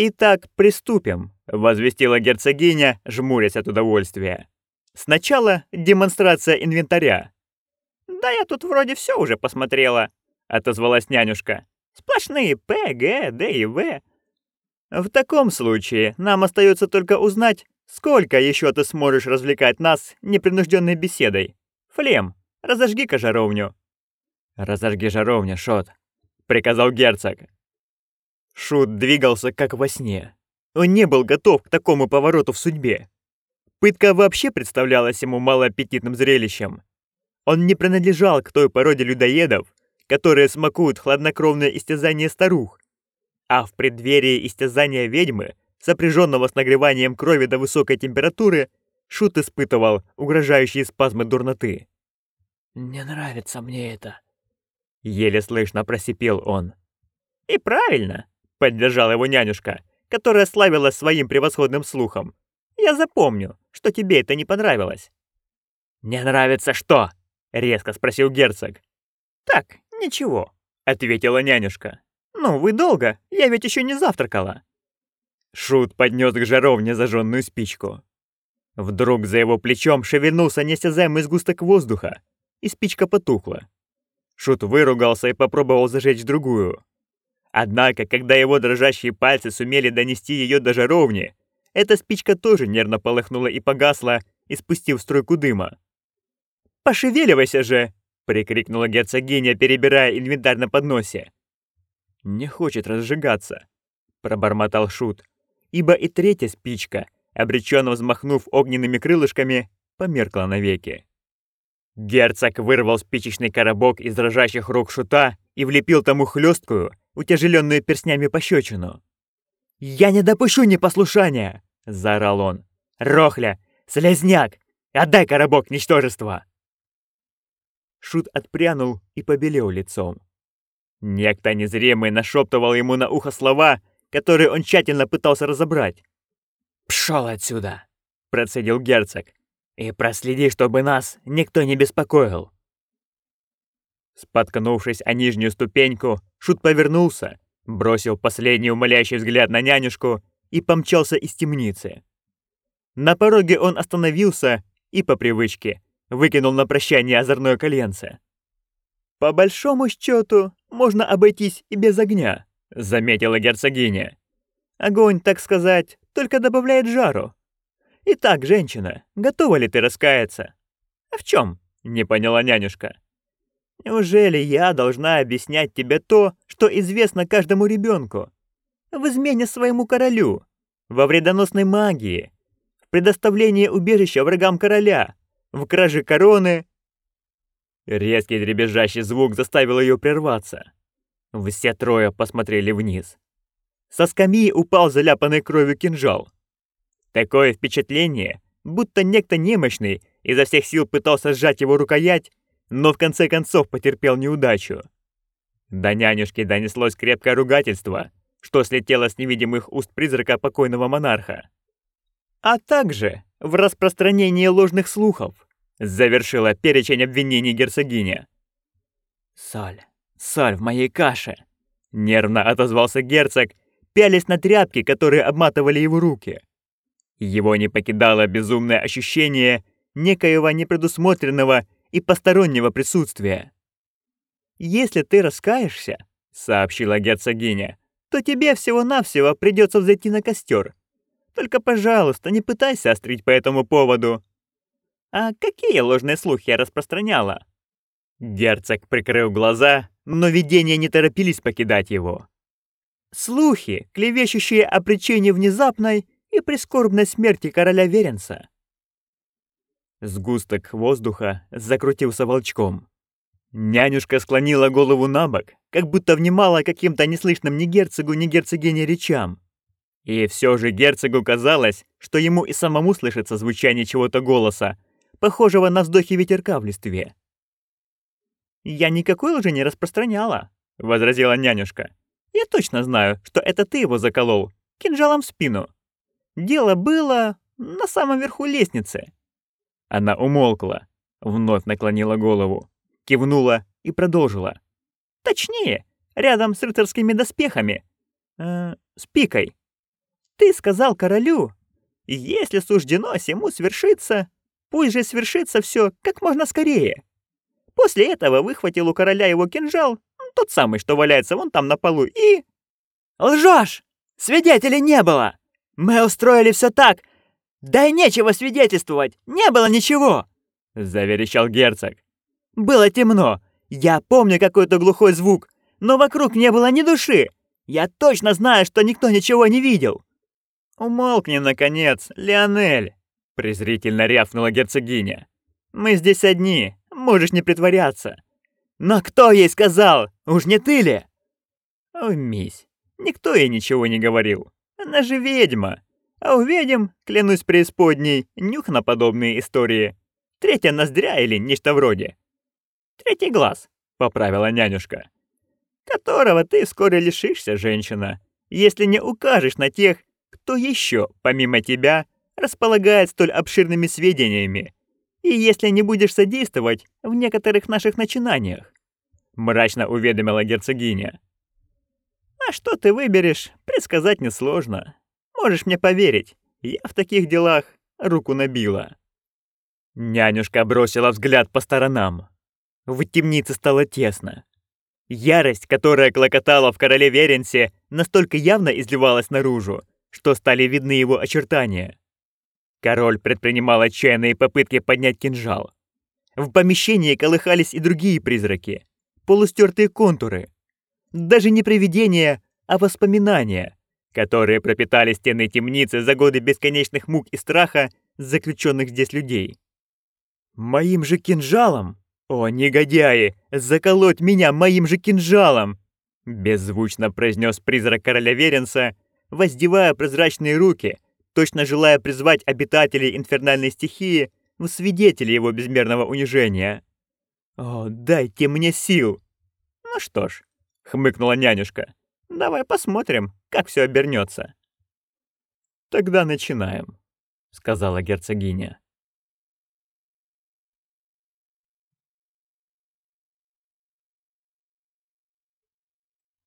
«Итак, приступим», — возвестила герцогиня, жмурясь от удовольствия. «Сначала демонстрация инвентаря». «Да я тут вроде все уже посмотрела», — отозвалась нянюшка. «Сплошные П, Г, Д и В». «В таком случае нам остается только узнать, сколько еще ты сможешь развлекать нас непринужденной беседой. Флем, разожги-ка жаровню». «Разожги жаровню, Шот», — приказал герцог. Шут двигался как во сне. Он не был готов к такому повороту в судьбе. Пытка вообще представлялась ему малоаппетитным зрелищем. Он не принадлежал к той породе людоедов, которые смакуют хладнокровное истязание старух, а в преддверии истязания ведьмы, сопряженного с нагреванием крови до высокой температуры, Шут испытывал угрожающие спазмы дурноты. «Не нравится мне это», — еле слышно просипел он. «И правильно», — поддержала его нянюшка, которая славилась своим превосходным слухом. «Я запомню, что тебе это не понравилось». «Не нравится что?» — резко спросил герцог. «Так, ничего», — ответила нянюшка. «Ну, вы долго, я ведь еще не завтракала». Шут поднес к жаровне зажженную спичку. Вдруг за его плечом шевельнулся неосязаемый сгусток воздуха, и спичка потухла. Шут выругался и попробовал зажечь другую. Однако, когда его дрожащие пальцы сумели донести ее до жаровни, эта спичка тоже нервно полыхнула и погасла, испустив струйку дыма. «Пошевеливайся же!» — прикрикнула герцогиня, перебирая инвентарь на подносе. «Не хочет разжигаться», — пробормотал Шут, ибо и третья спичка, обреченно взмахнув огненными крылышками, померкла навеки. Герцог вырвал спичечный коробок из дрожащих рук Шута и влепил тому хлесткую, утяжеленную перстнями пощечину. «Я не допущу непослушания!» — заорал он. «Рохля! Слезняк! Отдай коробок, ничтожество!» Шут отпрянул и побелел лицом. Некто незримый нашептывал ему на ухо слова, которые он тщательно пытался разобрать. «Пшёл отсюда!» — процедил герцог. «И проследи, чтобы нас никто не беспокоил!» Споткнувшись о нижнюю ступеньку, Шут повернулся, бросил последний умоляющий взгляд на нянюшку и помчался из темницы. На пороге он остановился и, по привычке, выкинул на прощание озорное коленце. «По большому счету, можно обойтись и без огня», — заметила герцогиня. «Огонь, так сказать, только добавляет жару. Итак, женщина, готова ли ты раскаяться?» «А в чем? не поняла нянюшка. Неужели я должна объяснять тебе то, что известно каждому ребенку? В измене своему королю, во вредоносной магии, в предоставлении убежища врагам короля, в краже короны. Резкий дребезжащий звук заставил ее прерваться. Все трое посмотрели вниз. Со скамьи упал заляпанный кровью кинжал. Такое впечатление, будто некто немощный изо всех сил пытался сжать его рукоять, но в конце концов потерпел неудачу. До нянюшки донеслось крепкое ругательство, что слетело с невидимых уст призрака покойного монарха. А также в распространении ложных слухов, завершила перечень обвинений герцогиня. «Соль, соль в моей каше!» Нервно отозвался герцог, пялись на тряпки, которые обматывали его руки. Его не покидало безумное ощущение некоего непредусмотренного и постороннего присутствия. «Если ты раскаешься», — сообщила герцогиня, «то тебе всего-навсего придется взойти на костер. Только, пожалуйста, не пытайся острить по этому поводу». «А какие ложные слухи я распространяла?» Герцог прикрыл глаза, но видения не торопились покидать его. Слухи, клевещущие о причине внезапной и прискорбной смерти короля Веренца. Сгусток воздуха закрутился волчком. Нянюшка склонила голову на бок, как будто внимала каким-то неслышным ни герцогу, ни герцогине речам. И все же герцогу казалось, что ему и самому слышится звучание чего-то голоса, похожего на вздохи ветерка в листве. «Я никакой лжи не распространяла», — возразила нянюшка. «Я точно знаю, что это ты его заколол, кинжалом в спину. Дело было на самом верху лестницы. Она умолкла, вновь наклонила голову, кивнула и продолжила. «Точнее, рядом с рыцарскими доспехами. Э, с пикой. Ты сказал королю, если суждено сему свершиться, пусть же свершится все как можно скорее. После этого выхватил у короля его кинжал, тот самый, что валяется вон там на полу, и... Лжешь! Свидетелей не было! Мы устроили все так! Да и нечего свидетельствовать! Не было ничего!» Заверещал герцог. «Было темно. Я помню какой-то глухой звук, но вокруг не было ни души. Я точно знаю, что никто ничего не видел». «Умолкни, наконец, Леонель!» презрительно рявкнула герцогиня. «Мы здесь одни, можешь не притворяться». «Но кто ей сказал? Уж не ты ли?» «Умись, никто ей ничего не говорил. Она же ведьма. А у ведьм, клянусь преисподней, нюх на подобные истории. Третья ноздря или нечто вроде. Третий глаз, поправила нянюшка. Которого ты вскоре лишишься, женщина, если не укажешь на тех, кто еще, помимо тебя, располагает столь обширными сведениями, и если не будешь содействовать в некоторых наших начинаниях», — мрачно уведомила герцогиня. «А что ты выберешь, предсказать несложно. Можешь мне поверить, я в таких делах руку набила». Нянюшка бросила взгляд по сторонам. В темнице стало тесно. Ярость, которая клокотала в короле Веренсе, настолько явно изливалась наружу, что стали видны его очертания. Король предпринимал отчаянные попытки поднять кинжал. В помещении колыхались и другие призраки, полустертые контуры. Даже не привидения, а воспоминания, которые пропитали стены темницы за годы бесконечных мук и страха заключенных здесь людей. «Моим же кинжалом? О, негодяи! Заколоть меня моим же кинжалом!» Беззвучно произнес призрак короля Веренса, воздевая прозрачные руки — точно желая призвать обитателей инфернальной стихии в свидетели его безмерного унижения. «О, дайте мне сил!» «Ну что ж», — хмыкнула нянюшка, — «давай посмотрим, как все обернется». «Тогда начинаем», — сказала герцогиня.